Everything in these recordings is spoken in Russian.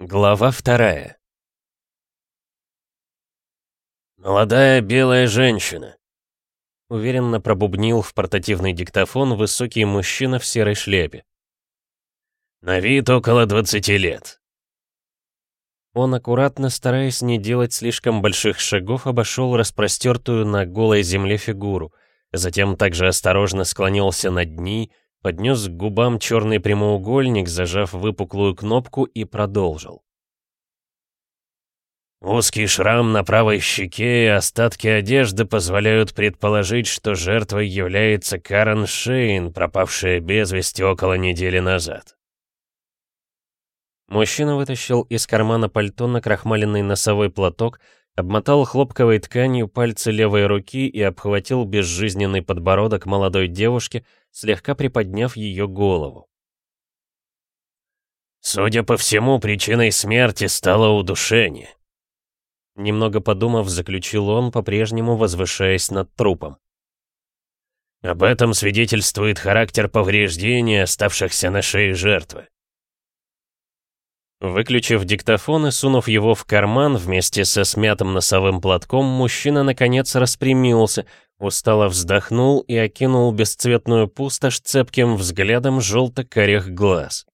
Глава вторая «Молодая белая женщина», — уверенно пробубнил в портативный диктофон высокий мужчина в серой шляпе. «На вид около 20 лет». Он аккуратно, стараясь не делать слишком больших шагов, обошел распростертую на голой земле фигуру, затем также осторожно склонился над ней, поднес к губам черный прямоугольник, зажав выпуклую кнопку и продолжил. Узкий шрам на правой щеке и остатки одежды позволяют предположить, что жертвой является Карен Шейн, пропавшая без вести около недели назад. Мужчина вытащил из кармана пальто накрахмаленный носовой платок, обмотал хлопковой тканью пальцы левой руки и обхватил безжизненный подбородок молодой девушки, слегка приподняв ее голову. Судя по всему, причиной смерти стало удушение. Немного подумав, заключил он, по-прежнему возвышаясь над трупом. Об этом свидетельствует характер повреждений, оставшихся на шее жертвы. Выключив диктофон и сунув его в карман вместе со смятым носовым платком, мужчина наконец распрямился, устало вздохнул и окинул бесцветную пустошь цепким взглядом желто-карих глаз.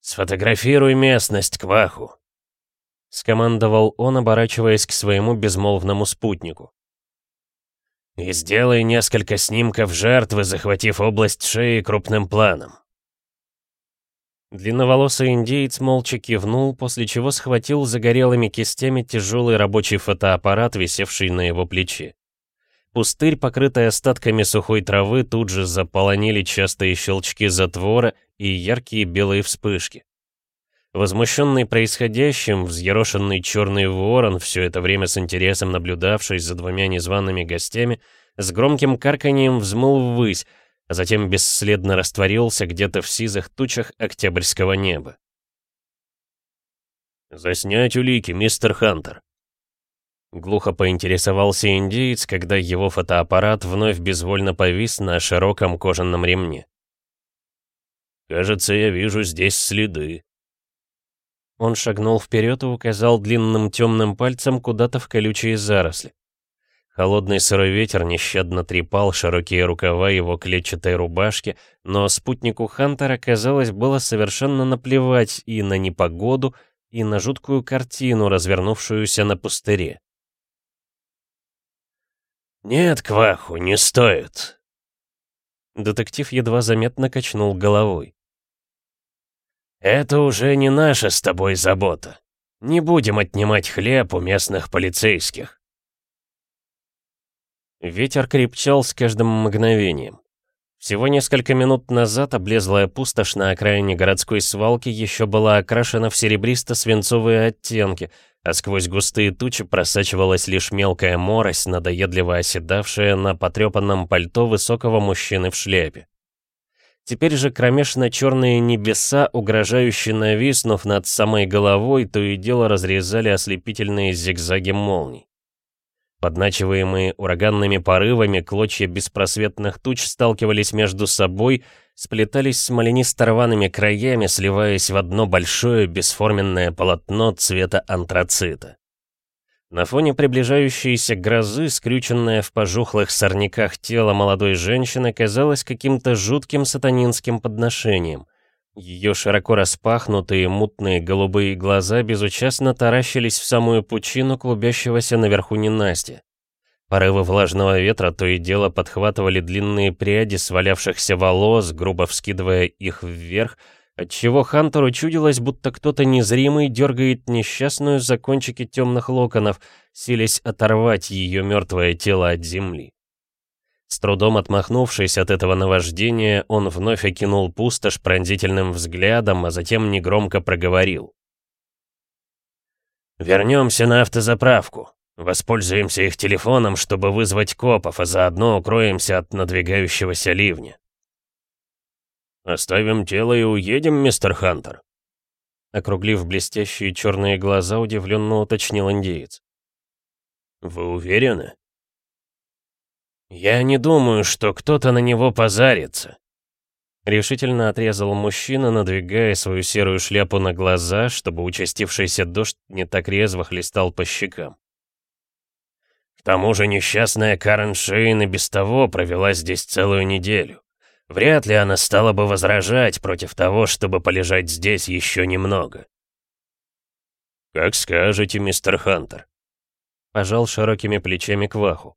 «Сфотографируй местность, Кваху», — скомандовал он, оборачиваясь к своему безмолвному спутнику. «И сделай несколько снимков жертвы, захватив область шеи крупным планом». Длинноволосый индеец молча кивнул, после чего схватил загорелыми кистями тяжелый рабочий фотоаппарат, висевший на его плече. Пустырь, покрытый остатками сухой травы, тут же заполонили частые щелчки затвора и яркие белые вспышки. Возмущенный происходящим, взъерошенный черный ворон, все это время с интересом наблюдавший за двумя незваными гостями, с громким карканьем взмыл ввысь, а затем бесследно растворился где-то в сизых тучах октябрьского неба. «Заснять улики, мистер Хантер», — глухо поинтересовался индеец, когда его фотоаппарат вновь безвольно повис на широком кожаном ремне. «Кажется, я вижу здесь следы». Он шагнул вперед и указал длинным темным пальцем куда-то в колючие заросли. Холодный сырой ветер нещадно трепал широкие рукава его клетчатой рубашки, но спутнику Хантера, казалось, было совершенно наплевать и на непогоду, и на жуткую картину, развернувшуюся на пустыре. «Нет, Кваху, не стоит!» Детектив едва заметно качнул головой. «Это уже не наша с тобой забота. Не будем отнимать хлеб у местных полицейских». Ветер крепчал с каждым мгновением. Всего несколько минут назад облезлая пустошь на окраине городской свалки еще была окрашена в серебристо-свинцовые оттенки, а сквозь густые тучи просачивалась лишь мелкая морось, надоедливо оседавшая на потрепанном пальто высокого мужчины в шляпе. Теперь же кромешно-черные небеса, угрожающе нависнув над самой головой, то и дело разрезали ослепительные зигзаги молний. Подначиваемые ураганными порывами, клочья беспросветных туч сталкивались между собой, сплетались с маленисто-рваными краями, сливаясь в одно большое бесформенное полотно цвета антрацита. На фоне приближающейся грозы, скрюченное в пожухлых сорняках тело молодой женщины казалось каким-то жутким сатанинским подношением. Ее широко распахнутые мутные голубые глаза безучастно таращились в самую пучину клубящегося наверху ненасти. Порывы влажного ветра то и дело подхватывали длинные пряди свалявшихся волос, грубо вскидывая их вверх, отчего Хантеру чудилось, будто кто-то незримый дергает несчастную за кончики темных локонов, силясь оторвать ее мертвое тело от земли. С трудом отмахнувшись от этого наваждения, он вновь окинул пустошь пронзительным взглядом, а затем негромко проговорил. «Вернемся на автозаправку. Воспользуемся их телефоном, чтобы вызвать копов, а заодно укроемся от надвигающегося ливня». «Оставим тело и уедем, мистер Хантер?» Округлив блестящие черные глаза, удивленно уточнил индеец. «Вы уверены?» «Я не думаю, что кто-то на него позарится», Решительно отрезал мужчина, надвигая свою серую шляпу на глаза, чтобы участившийся дождь не так резво хлестал по щекам. К тому же несчастная Карен Шейн и без того провела здесь целую неделю. Вряд ли она стала бы возражать против того, чтобы полежать здесь еще немного. «Как скажете, мистер Хантер», — пожал широкими плечами Кваху.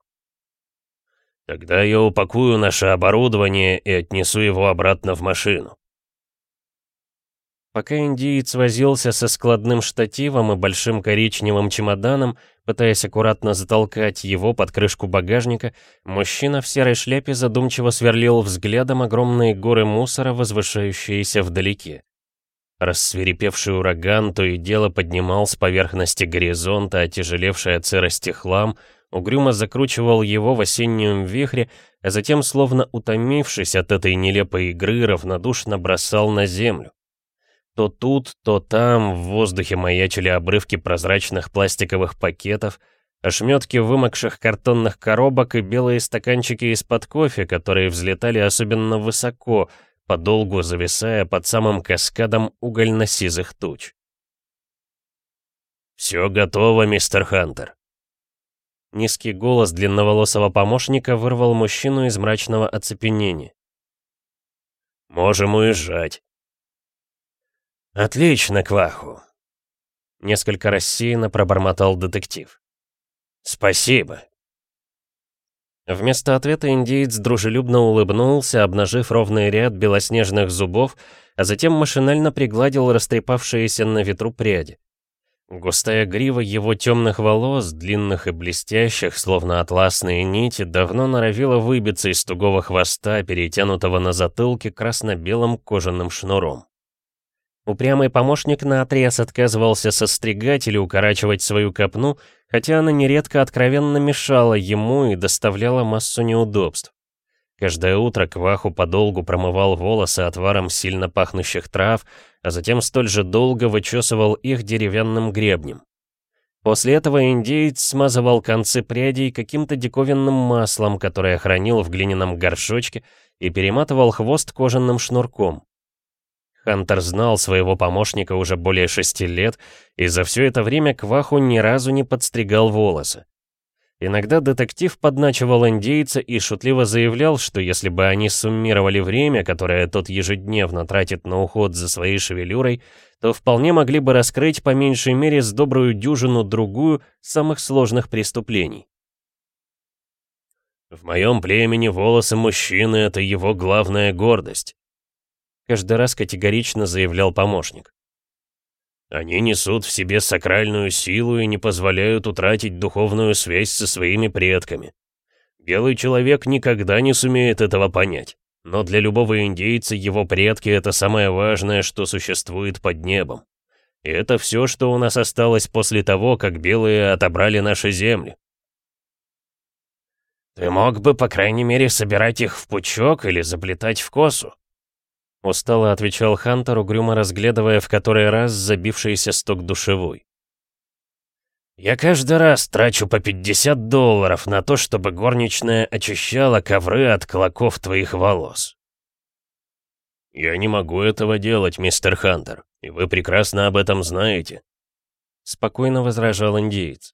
Тогда я упакую наше оборудование и отнесу его обратно в машину. Пока индиец возился со складным штативом и большим коричневым чемоданом, пытаясь аккуратно затолкать его под крышку багажника, мужчина в серой шляпе задумчиво сверлил взглядом огромные горы мусора, возвышающиеся вдалеке. Рассверепевший ураган то и дело поднимал с поверхности горизонта отяжелевший от сырости хлам, угрюмо закручивал его в осеннем вихре, а затем, словно утомившись от этой нелепой игры, равнодушно бросал на землю. То тут, то там в воздухе маячили обрывки прозрачных пластиковых пакетов, ошметки вымокших картонных коробок и белые стаканчики из-под кофе, которые взлетали особенно высоко, подолгу зависая под самым каскадом угольно-сизых туч. «Все готово, мистер Хантер», Низкий голос длинноволосого помощника вырвал мужчину из мрачного оцепенения. «Можем уезжать». «Отлично, Кваху!» Несколько рассеянно пробормотал детектив. «Спасибо!» Вместо ответа индеец дружелюбно улыбнулся, обнажив ровный ряд белоснежных зубов, а затем машинально пригладил растрепавшиеся на ветру пряди. Густая грива его темных волос, длинных и блестящих, словно атласные нити, давно норовила выбиться из тугого хвоста, перетянутого на затылке красно-белым кожаным шнуром. Упрямый помощник наотрез отказывался состригать или укорачивать свою копну, хотя она нередко откровенно мешала ему и доставляла массу неудобств. Каждое утро Кваху подолгу промывал волосы отваром сильно пахнущих трав, а затем столь же долго вычесывал их деревянным гребнем. После этого индеец смазывал концы прядей каким-то диковинным маслом, которое хранил в глиняном горшочке, и перематывал хвост кожаным шнурком. Хантер знал своего помощника уже более шести лет, и за все это время Кваху ни разу не подстригал волосы. Иногда детектив подначивал индейца и шутливо заявлял, что если бы они суммировали время, которое тот ежедневно тратит на уход за своей шевелюрой, то вполне могли бы раскрыть по меньшей мере с добрую дюжину-другую самых сложных преступлений. «В моем племени волосы мужчины — это его главная гордость», каждый раз категорично заявлял помощник. Они несут в себе сакральную силу и не позволяют утратить духовную связь со своими предками. Белый человек никогда не сумеет этого понять. Но для любого индейца его предки — это самое важное, что существует под небом. И это все, что у нас осталось после того, как белые отобрали наши земли. Ты мог бы, по крайней мере, собирать их в пучок или заплетать в косу. Устало отвечал Хантер, угрюмо разглядывая в который раз забившийся сток душевой. «Я каждый раз трачу по 50 долларов на то, чтобы горничная очищала ковры от клоков твоих волос». «Я не могу этого делать, мистер Хантер, и вы прекрасно об этом знаете», — спокойно возражал индеец.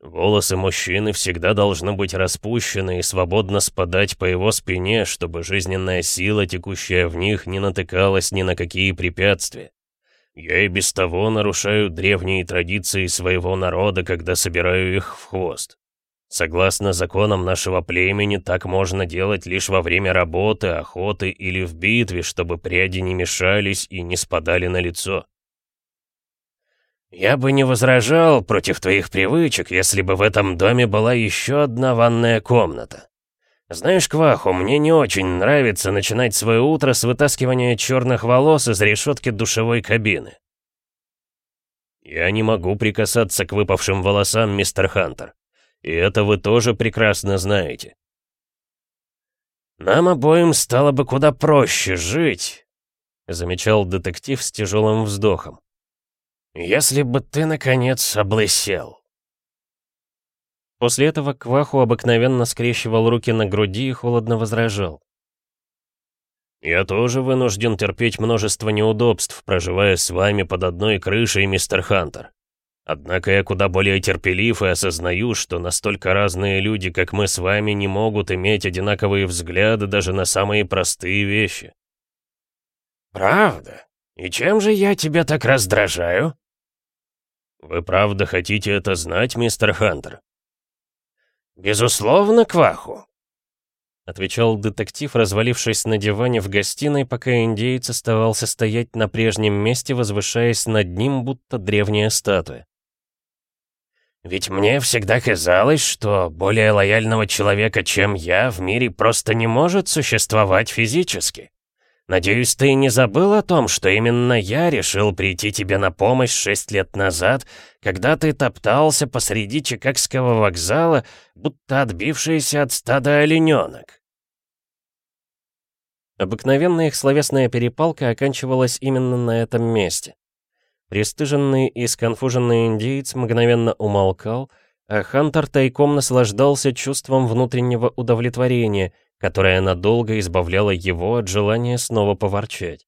Волосы мужчины всегда должны быть распущены и свободно спадать по его спине, чтобы жизненная сила, текущая в них, не натыкалась ни на какие препятствия. Я и без того нарушаю древние традиции своего народа, когда собираю их в хвост. Согласно законам нашего племени, так можно делать лишь во время работы, охоты или в битве, чтобы пряди не мешались и не спадали на лицо. «Я бы не возражал против твоих привычек, если бы в этом доме была еще одна ванная комната. Знаешь, Кваху, мне не очень нравится начинать свое утро с вытаскивания черных волос из решетки душевой кабины». «Я не могу прикасаться к выпавшим волосам, мистер Хантер. И это вы тоже прекрасно знаете». «Нам обоим стало бы куда проще жить», — замечал детектив с тяжелым вздохом. «Если бы ты, наконец, облысел!» После этого Кваху обыкновенно скрещивал руки на груди и холодно возражал. «Я тоже вынужден терпеть множество неудобств, проживая с вами под одной крышей, мистер Хантер. Однако я куда более терпелив и осознаю, что настолько разные люди, как мы с вами, не могут иметь одинаковые взгляды даже на самые простые вещи». «Правда? И чем же я тебя так раздражаю?» «Вы правда хотите это знать, мистер Хантер?» «Безусловно, Кваху», — отвечал детектив, развалившись на диване в гостиной, пока индеец оставался стоять на прежнем месте, возвышаясь над ним, будто древняя статуя. «Ведь мне всегда казалось, что более лояльного человека, чем я, в мире просто не может существовать физически. Надеюсь, ты не забыл о том, что именно я решил прийти тебе на помощь шесть лет назад, когда ты топтался посреди Чикагского вокзала, будто отбившийся от стада олененок. Обыкновенная их словесная перепалка оканчивалась именно на этом месте. Престыженный и сконфуженный индейец мгновенно умолкал, а Хантер тайком наслаждался чувством внутреннего удовлетворения — которая надолго избавляла его от желания снова поворчать.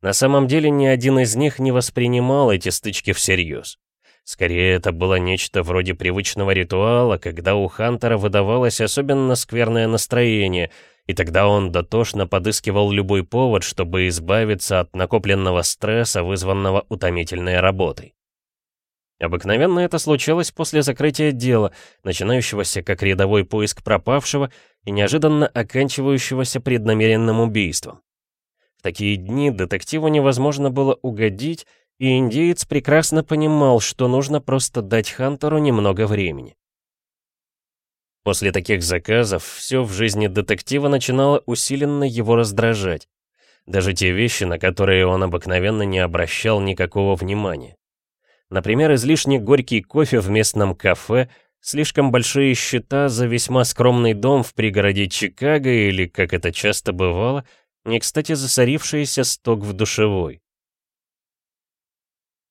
На самом деле ни один из них не воспринимал эти стычки всерьез. Скорее, это было нечто вроде привычного ритуала, когда у Хантера выдавалось особенно скверное настроение, и тогда он дотошно подыскивал любой повод, чтобы избавиться от накопленного стресса, вызванного утомительной работой. Обыкновенно это случалось после закрытия дела, начинающегося как рядовой поиск пропавшего и неожиданно оканчивающегося преднамеренным убийством. В такие дни детективу невозможно было угодить, и индеец прекрасно понимал, что нужно просто дать Хантеру немного времени. После таких заказов все в жизни детектива начинало усиленно его раздражать. Даже те вещи, на которые он обыкновенно не обращал никакого внимания. Например, излишне горький кофе в местном кафе, слишком большие счета за весьма скромный дом в пригороде Чикаго или, как это часто бывало, не кстати засорившийся сток в душевой.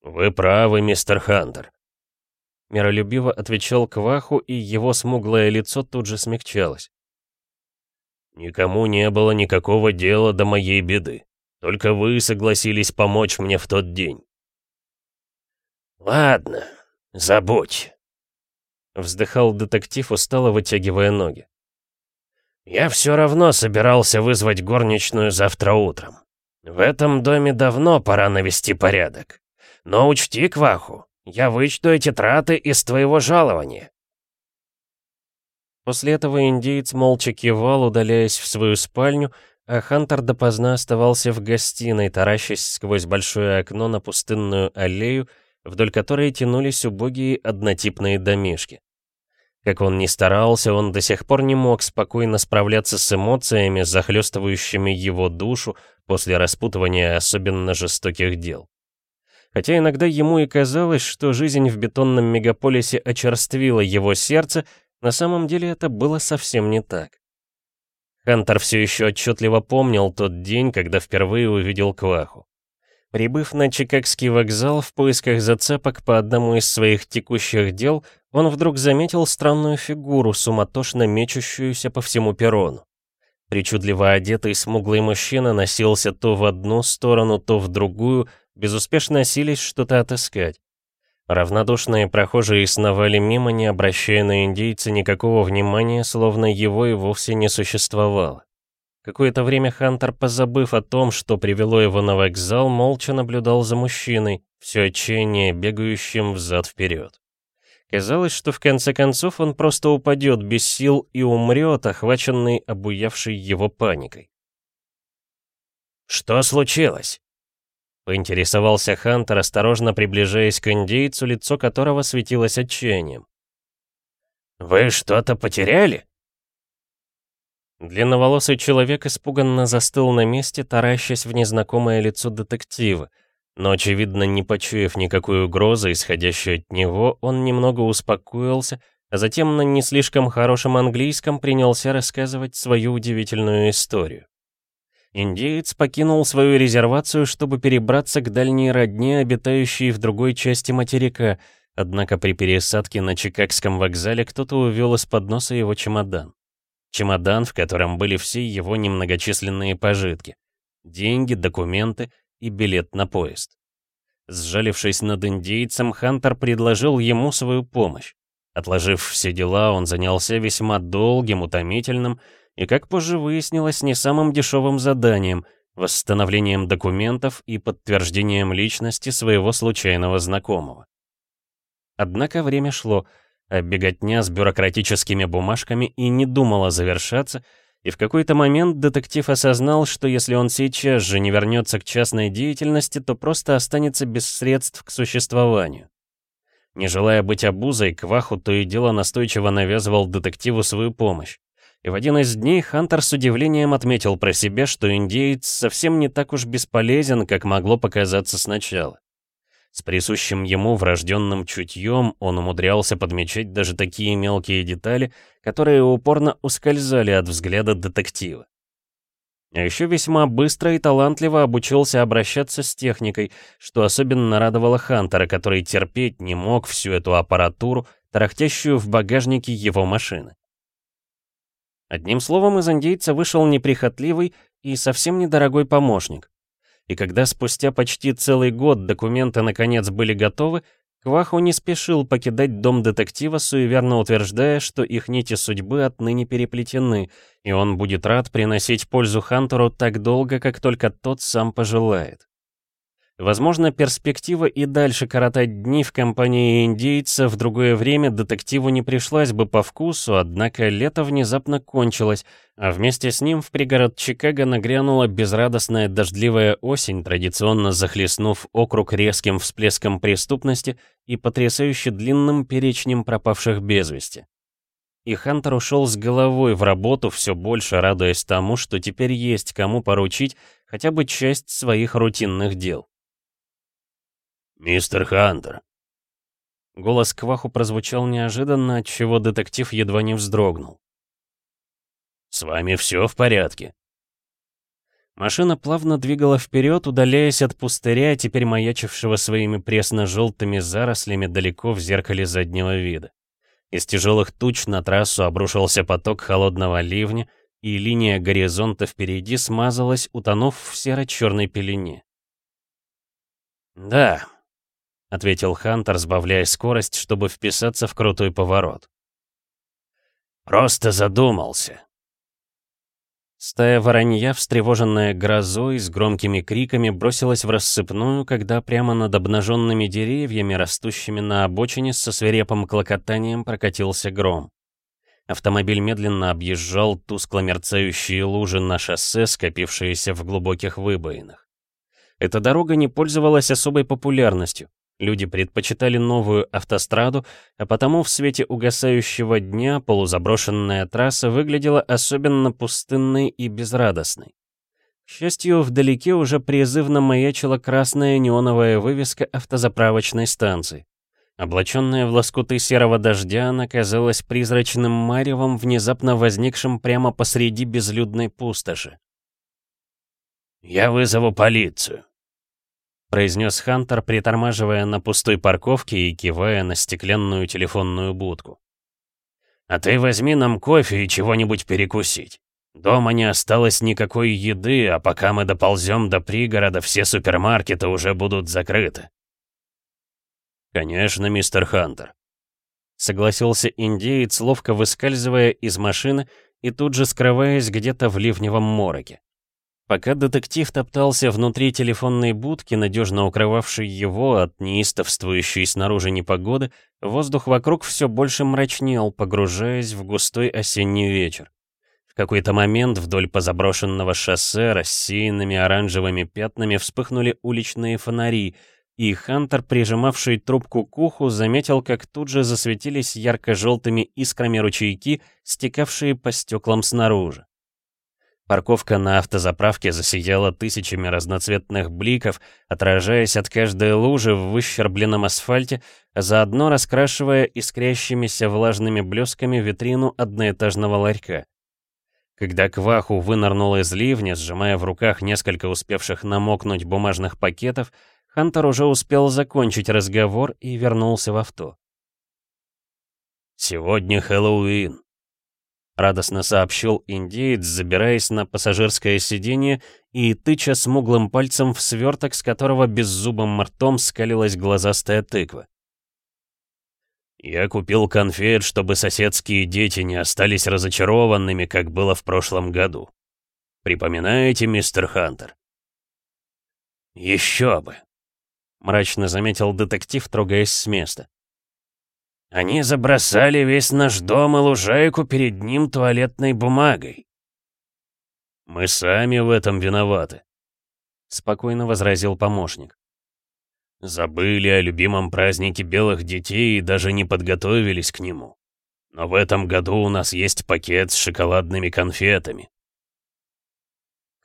«Вы правы, мистер Хантер», — миролюбиво отвечал Кваху, и его смуглое лицо тут же смягчалось. «Никому не было никакого дела до моей беды. Только вы согласились помочь мне в тот день. «Ладно, забудь», — вздыхал детектив, устало вытягивая ноги. «Я все равно собирался вызвать горничную завтра утром. В этом доме давно пора навести порядок. Но учти, Кваху, я вычту эти траты из твоего жалования». После этого индеец молча кивал, удаляясь в свою спальню, а Хантер допоздна оставался в гостиной, таращась сквозь большое окно на пустынную аллею, вдоль которой тянулись убогие однотипные домишки. Как он ни старался, он до сих пор не мог спокойно справляться с эмоциями, захлестывающими его душу после распутывания особенно жестоких дел. Хотя иногда ему и казалось, что жизнь в бетонном мегаполисе очерствила его сердце, на самом деле это было совсем не так. Хантер все еще отчетливо помнил тот день, когда впервые увидел Кваху. Прибыв на Чикагский вокзал в поисках зацепок по одному из своих текущих дел, он вдруг заметил странную фигуру, суматошно мечущуюся по всему перрону. Причудливо одетый смуглый мужчина носился то в одну сторону, то в другую, безуспешно сились что-то отыскать. Равнодушные прохожие сновали мимо, не обращая на индейца никакого внимания, словно его и вовсе не существовало. Какое-то время Хантер, позабыв о том, что привело его на вокзал, молча наблюдал за мужчиной, все отчаяние бегающим взад-вперед. Казалось, что в конце концов он просто упадет без сил и умрет, охваченный обуявшей его паникой. «Что случилось?» Поинтересовался Хантер, осторожно приближаясь к индейцу, лицо которого светилось отчаянием. «Вы что-то потеряли?» Длинноволосый человек испуганно застыл на месте, таращась в незнакомое лицо детектива. Но, очевидно, не почуяв никакой угрозы, исходящей от него, он немного успокоился, а затем на не слишком хорошем английском принялся рассказывать свою удивительную историю. Индеец покинул свою резервацию, чтобы перебраться к дальней родне, обитающей в другой части материка, однако при пересадке на Чикагском вокзале кто-то увел из-под носа его чемодан. Чемодан, в котором были все его немногочисленные пожитки, деньги, документы и билет на поезд. Сжалившись над индейцем, Хантер предложил ему свою помощь. Отложив все дела, он занялся весьма долгим, утомительным и, как позже выяснилось, не самым дешевым заданием — восстановлением документов и подтверждением личности своего случайного знакомого. Однако время шло, а беготня с бюрократическими бумажками и не думала завершаться, и в какой-то момент детектив осознал, что если он сейчас же не вернется к частной деятельности, то просто останется без средств к существованию. Не желая быть обузой, Кваху то и дело настойчиво навязывал детективу свою помощь. И в один из дней Хантер с удивлением отметил про себя, что индеец совсем не так уж бесполезен, как могло показаться сначала. С присущим ему врожденным чутьем он умудрялся подмечать даже такие мелкие детали, которые упорно ускользали от взгляда детектива. А еще весьма быстро и талантливо обучился обращаться с техникой, что особенно радовало Хантера, который терпеть не мог всю эту аппаратуру, тарахтящую в багажнике его машины. Одним словом, из индейца вышел неприхотливый и совсем недорогой помощник. И когда спустя почти целый год документы наконец были готовы, Кваху не спешил покидать дом детектива, суеверно утверждая, что их нити судьбы отныне переплетены, и он будет рад приносить пользу Хантеру так долго, как только тот сам пожелает. Возможно, перспектива и дальше коротать дни в компании индейца в другое время детективу не пришлась бы по вкусу, однако лето внезапно кончилось, а вместе с ним в пригород Чикаго нагрянула безрадостная дождливая осень, традиционно захлестнув округ резким всплеском преступности и потрясающе длинным перечнем пропавших без вести. И Хантер ушел с головой в работу, все больше радуясь тому, что теперь есть кому поручить хотя бы часть своих рутинных дел. «Мистер Хантер!» Голос Кваху прозвучал неожиданно, отчего детектив едва не вздрогнул. «С вами все в порядке?» Машина плавно двигала вперед, удаляясь от пустыря, теперь маячившего своими пресно-желтыми зарослями далеко в зеркале заднего вида. Из тяжелых туч на трассу обрушился поток холодного ливня, и линия горизонта впереди смазалась, утонув в серо-черной пелене. «Да», — ответил Хантер, сбавляя скорость, чтобы вписаться в крутой поворот. «Просто задумался». Стая воронья, встревоженная грозой, с громкими криками бросилась в рассыпную, когда прямо над обнаженными деревьями, растущими на обочине, со свирепым клокотанием прокатился гром. Автомобиль медленно объезжал тускло мерцающие лужи на шоссе, скопившиеся в глубоких выбоинах. Эта дорога не пользовалась особой популярностью. Люди предпочитали новую автостраду, а потому в свете угасающего дня полузаброшенная трасса выглядела особенно пустынной и безрадостной. К счастью, вдалеке уже призывно маячила красная неоновая вывеска автозаправочной станции. Облаченная в лоскуты серого дождя, она казалась призрачным маревом, внезапно возникшим прямо посреди безлюдной пустоши. «Я вызову полицию», — произнес Хантер, притормаживая на пустой парковке и кивая на стеклянную телефонную будку. «А ты возьми нам кофе и чего-нибудь перекусить. Дома не осталось никакой еды, а пока мы доползем до пригорода, все супермаркеты уже будут закрыты». «Конечно, мистер Хантер», — согласился индеец, ловко выскальзывая из машины и тут же скрываясь где-то в ливневом мороке. Пока детектив топтался внутри телефонной будки, надежно укрывавшей его от неистовствующей снаружи непогоды, воздух вокруг все больше мрачнел, погружаясь в густой осенний вечер. В какой-то момент вдоль позаброшенного шоссе рассеянными оранжевыми пятнами вспыхнули уличные фонари, и Хантер, прижимавший трубку к уху, заметил, как тут же засветились ярко-желтыми искрами ручейки, стекавшие по стеклам снаружи. Парковка на автозаправке засияла тысячами разноцветных бликов, отражаясь от каждой лужи в выщербленном асфальте, а заодно раскрашивая искрящимися влажными блесками витрину одноэтажного ларька. Когда Кваху вынырнул из ливня, сжимая в руках несколько успевших намокнуть бумажных пакетов, Хантер уже успел закончить разговор и вернулся в авто. «Сегодня Хэллоуин», радостно сообщил индеец, забираясь на пассажирское сиденье и тыча смуглым пальцем в сверток, с которого беззубым ртом скалилась глазастая тыква. «Я купил конфет, чтобы соседские дети не остались разочарованными, как было в прошлом году. Припоминаете, мистер Хантер?» «Еще бы!» — мрачно заметил детектив, трогаясь с места. «Они забросали весь наш дом и лужайку перед ним туалетной бумагой». «Мы сами в этом виноваты», — спокойно возразил помощник. Забыли о любимом празднике белых детей и даже не подготовились к нему. Но в этом году у нас есть пакет с шоколадными конфетами.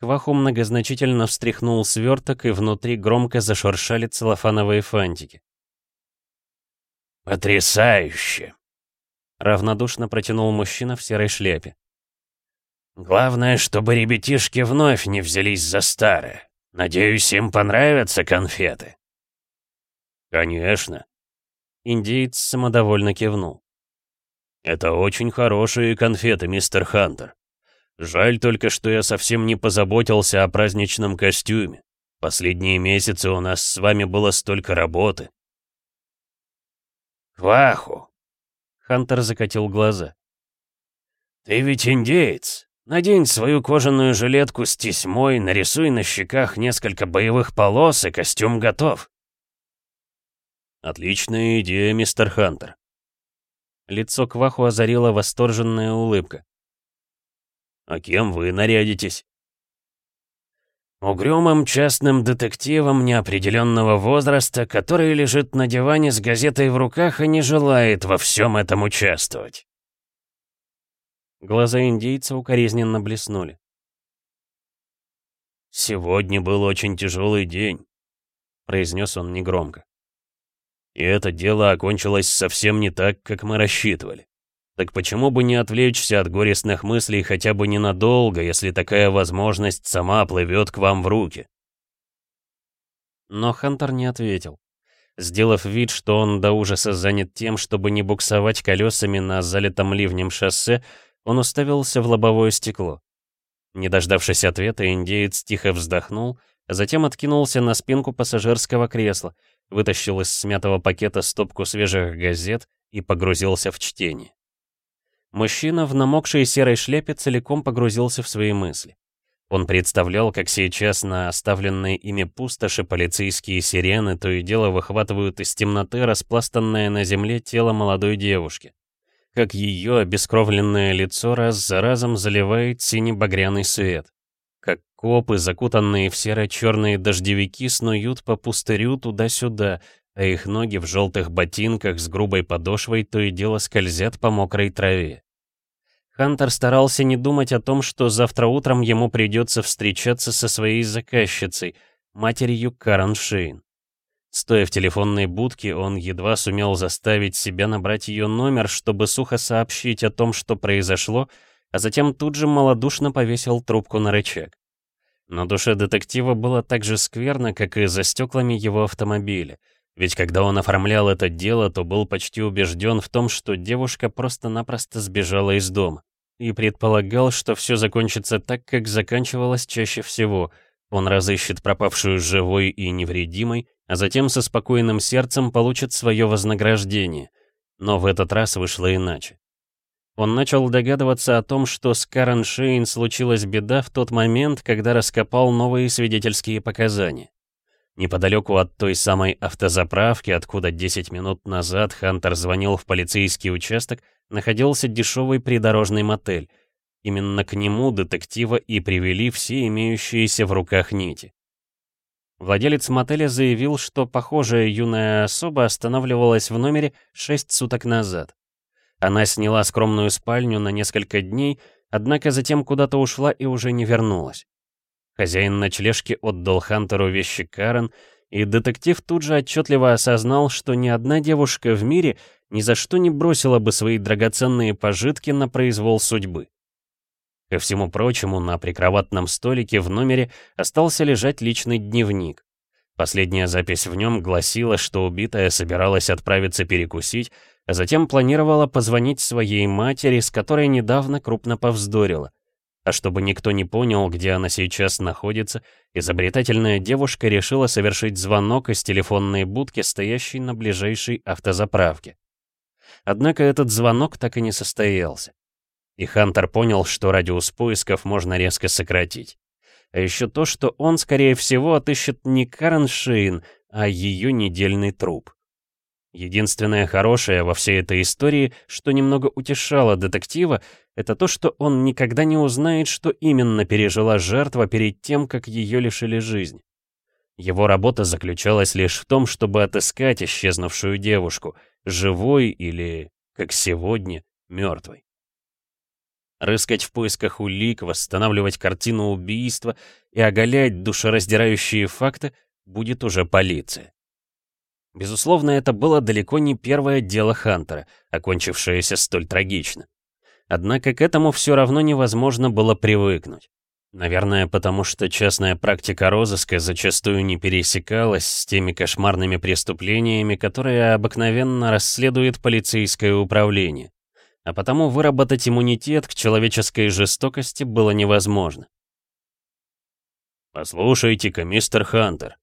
Кваху многозначительно встряхнул сверток, и внутри громко зашуршали целлофановые фантики. «Потрясающе!» — равнодушно протянул мужчина в серой шляпе. «Главное, чтобы ребятишки вновь не взялись за старое. Надеюсь, им понравятся конфеты». «Конечно». Индеец самодовольно кивнул. «Это очень хорошие конфеты, мистер Хантер. Жаль только, что я совсем не позаботился о праздничном костюме. Последние месяцы у нас с вами было столько работы». «Кваху!» Хантер закатил глаза. «Ты ведь индеец. Надень свою кожаную жилетку с тесьмой, нарисуй на щеках несколько боевых полос, и костюм готов. «Отличная идея, мистер Хантер». Лицо Кваху озарила восторженная улыбка. «А кем вы нарядитесь?» Угрюмым частным детективом неопределенного возраста, который лежит на диване с газетой в руках и не желает во всем этом участвовать. Глаза индейца укоризненно блеснули. «Сегодня был очень тяжелый день», — произнес он негромко. И это дело окончилось совсем не так, как мы рассчитывали. Так почему бы не отвлечься от горестных мыслей хотя бы ненадолго, если такая возможность сама плывет к вам в руки? Но Хантер не ответил. Сделав вид, что он до ужаса занят тем, чтобы не буксовать колесами на залитом ливнем шоссе, он уставился в лобовое стекло. Не дождавшись ответа, индеец тихо вздохнул, а затем откинулся на спинку пассажирского кресла, вытащил из смятого пакета стопку свежих газет и погрузился в чтение. Мужчина в намокшей серой шляпе целиком погрузился в свои мысли. Он представлял, как сейчас на оставленной ими пустоши полицейские сирены то и дело выхватывают из темноты распластанное на земле тело молодой девушки. Как ее обескровленное лицо раз за разом заливает синий-багряный свет. Как копы, закутанные в серо-черные дождевики, снуют по пустырю туда-сюда, а их ноги в желтых ботинках с грубой подошвой то и дело скользят по мокрой траве. Хантер старался не думать о том, что завтра утром ему придется встречаться со своей заказчицей, матерью Карен Шейн. Стоя в телефонной будке, он едва сумел заставить себя набрать ее номер, чтобы сухо сообщить о том, что произошло, а затем тут же малодушно повесил трубку на рычаг. На душе детектива было так же скверно, как и за стеклами его автомобиля. Ведь когда он оформлял это дело, то был почти убежден в том, что девушка просто-напросто сбежала из дома. И предполагал, что все закончится так, как заканчивалось чаще всего. Он разыщет пропавшую живой и невредимой, а затем со спокойным сердцем получит свое вознаграждение. Но в этот раз вышло иначе. Он начал догадываться о том, что с Карен Шейн случилась беда в тот момент, когда раскопал новые свидетельские показания. Неподалеку от той самой автозаправки, откуда 10 минут назад Хантер звонил в полицейский участок, находился дешевый придорожный мотель. Именно к нему детектива и привели все имеющиеся в руках нити. Владелец мотеля заявил, что похожая юная особа останавливалась в номере 6 суток назад. Она сняла скромную спальню на несколько дней, однако затем куда-то ушла и уже не вернулась. Хозяин ночлежки отдал Хантеру вещи Карен, и детектив тут же отчетливо осознал, что ни одна девушка в мире ни за что не бросила бы свои драгоценные пожитки на произвол судьбы. Ко всему прочему, на прикроватном столике в номере остался лежать личный дневник. Последняя запись в нем гласила, что убитая собиралась отправиться перекусить, а затем планировала позвонить своей матери, с которой недавно крупно повздорила. А чтобы никто не понял, где она сейчас находится, изобретательная девушка решила совершить звонок из телефонной будки, стоящей на ближайшей автозаправке. Однако этот звонок так и не состоялся. И Хантер понял, что радиус поисков можно резко сократить. А еще то, что он, скорее всего, отыщет не Карен Шейн, а ее недельный труп. Единственное хорошее во всей этой истории, что немного утешало детектива, это то, что он никогда не узнает, что именно пережила жертва перед тем, как ее лишили жизни. Его работа заключалась лишь в том, чтобы отыскать исчезнувшую девушку, живой или, как сегодня, мертвой. Рыскать в поисках улик, восстанавливать картину убийства и оголять душераздирающие факты будет уже полиция. Безусловно, это было далеко не первое дело Хантера, окончившееся столь трагично. Однако к этому все равно невозможно было привыкнуть. Наверное, потому что частная практика розыска зачастую не пересекалась с теми кошмарными преступлениями, которые обыкновенно расследует полицейское управление. А потому выработать иммунитет к человеческой жестокости было невозможно. «Послушайте-ка, мистер Хантер»,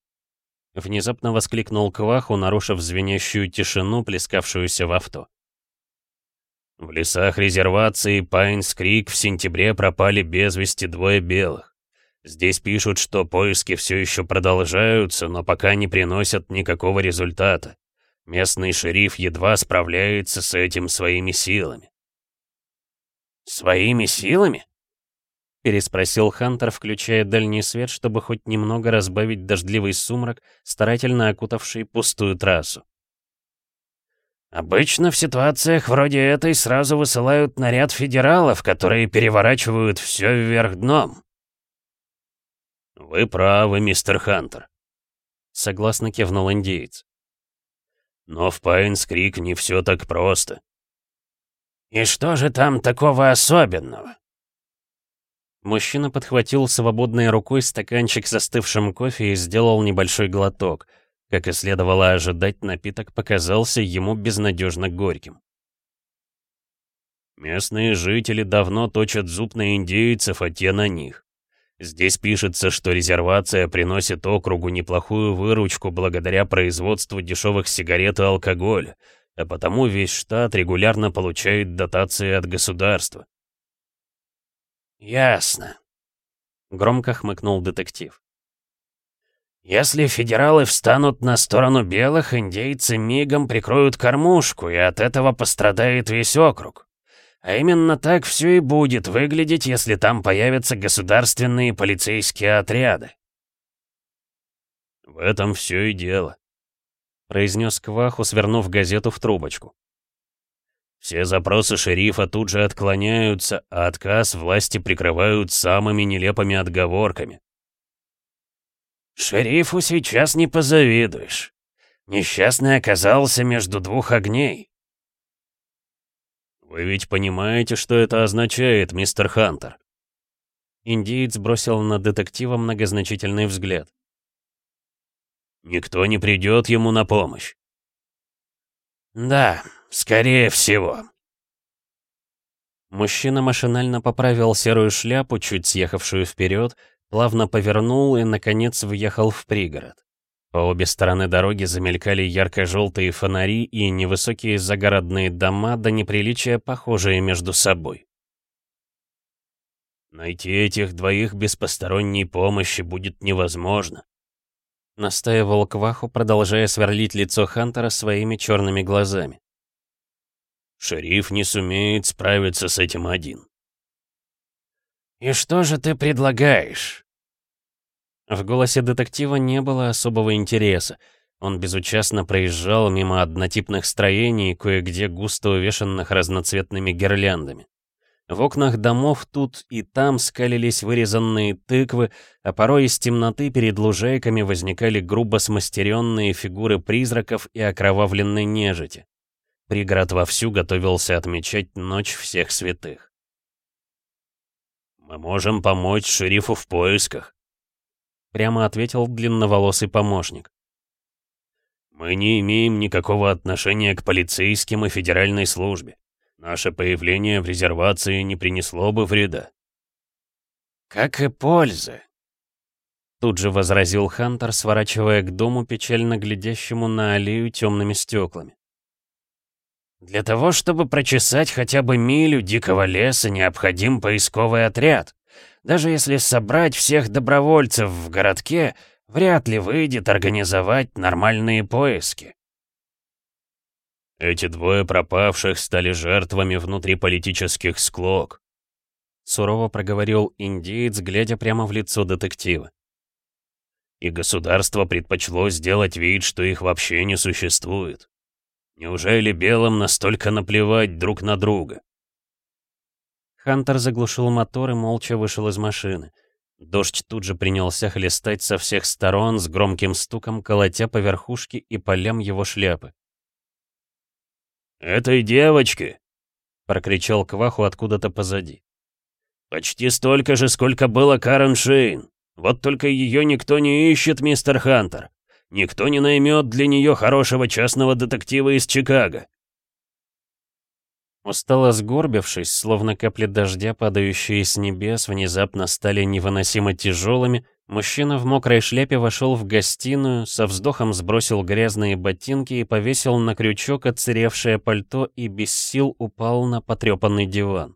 Внезапно воскликнул Кваху, нарушив звенящую тишину, плескавшуюся в авто. В лесах резервации Пайнс-Крик в сентябре пропали без вести двое белых. Здесь пишут, что поиски все еще продолжаются, но пока не приносят никакого результата. Местный шериф едва справляется с этим своими силами. «Своими силами?» — переспросил Хантер, включая дальний свет, чтобы хоть немного разбавить дождливый сумрак, старательно окутавший пустую трассу. «Обычно в ситуациях вроде этой сразу высылают наряд федералов, которые переворачивают все вверх дном». «Вы правы, мистер Хантер», — согласно кивнул индеец. «Но в Пайнс-Крик не все так просто». «И что же там такого особенного?» Мужчина подхватил свободной рукой стаканчик с остывшим кофе и сделал небольшой глоток. Как и следовало ожидать, напиток показался ему безнадежно горьким. Местные жители давно точат зуб на индейцев, а те на них. Здесь пишется, что резервация приносит округу неплохую выручку благодаря производству дешевых сигарет и алкоголя, а потому весь штат регулярно получает дотации от государства. «Ясно», — громко хмыкнул детектив. «Если федералы встанут на сторону белых, индейцы мигом прикроют кормушку, и от этого пострадает весь округ. А именно так все и будет выглядеть, если там появятся государственные полицейские отряды». «В этом все и дело», — произнес Кваху, свернув газету в трубочку. Все запросы шерифа тут же отклоняются, а отказ власти прикрывают самыми нелепыми отговорками. «Шерифу сейчас не позавидуешь. Несчастный оказался между двух огней». «Вы ведь понимаете, что это означает, мистер Хантер?» Индиец бросил на детектива многозначительный взгляд. «Никто не придет ему на помощь». «Да, скорее всего». Мужчина машинально поправил серую шляпу, чуть съехавшую вперед, плавно повернул и, наконец, въехал в пригород. По обе стороны дороги замелькали ярко-желтые фонари и невысокие загородные дома до неприличия похожие между собой. Найти этих двоих без посторонней помощи будет невозможно. Настаивал Кваху, продолжая сверлить лицо Хантера своими черными глазами. «Шериф не сумеет справиться с этим один». «И что же ты предлагаешь?» В голосе детектива не было особого интереса. Он безучастно проезжал мимо однотипных строений, кое-где густо увешанных разноцветными гирляндами. В окнах домов тут и там скалились вырезанные тыквы, а порой из темноты перед лужайками возникали грубо смастеренные фигуры призраков и окровавленной нежити. Пригород вовсю готовился отмечать Ночь Всех Святых. «Мы можем помочь шерифу в поисках», — прямо ответил длинноволосый помощник. Мы не имеем никакого отношения к полицейским и федеральной службе. Наше появление в резервации не принесло бы вреда. Как и пользы. Тут же возразил Хантер, сворачивая к дому, печально глядящему на аллею темными стеклами. Для того, чтобы прочесать хотя бы милю дикого леса, необходим поисковый отряд. Даже если собрать всех добровольцев в городке, вряд ли выйдет организовать нормальные поиски. Эти двое пропавших стали жертвами внутриполитических склок. Сурово проговорил индеец, глядя прямо в лицо детектива. И государство предпочло сделать вид, что их вообще не существует. Неужели белым настолько наплевать друг на друга? Хантер заглушил мотор и молча вышел из машины. Дождь тут же принялся хлестать со всех сторон с громким стуком, колотя по верхушке и полям его шляпы. «Этой девочке!» — прокричал Кваху откуда-то позади. «Почти столько же, сколько было Карен Шейн. Вот только ее никто не ищет, мистер Хантер. Никто не наймет для нее хорошего частного детектива из Чикаго. Устало сгорбившись, словно капли дождя, падающие с небес, внезапно стали невыносимо тяжелыми, мужчина в мокрой шляпе вошел в гостиную, со вздохом сбросил грязные ботинки и повесил на крючок отсыревшее пальто и без сил упал на потрепанный диван.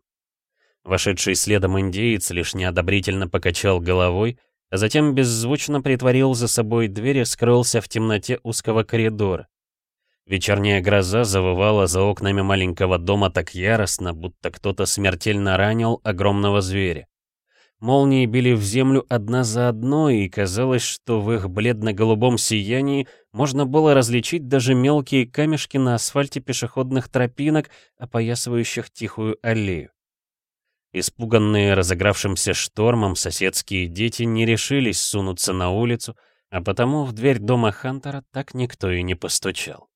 Вошедший следом индеец лишь неодобрительно покачал головой, а затем беззвучно притворил за собой дверь и скрылся в темноте узкого коридора. Вечерняя гроза завывала за окнами маленького дома так яростно, будто кто-то смертельно ранил огромного зверя. Молнии били в землю одна за одной, и казалось, что в их бледно-голубом сиянии можно было различить даже мелкие камешки на асфальте пешеходных тропинок, опоясывающих тихую аллею. Испуганные разыгравшимся штормом, соседские дети не решились сунуться на улицу, а потому в дверь дома Хантера так никто и не постучал.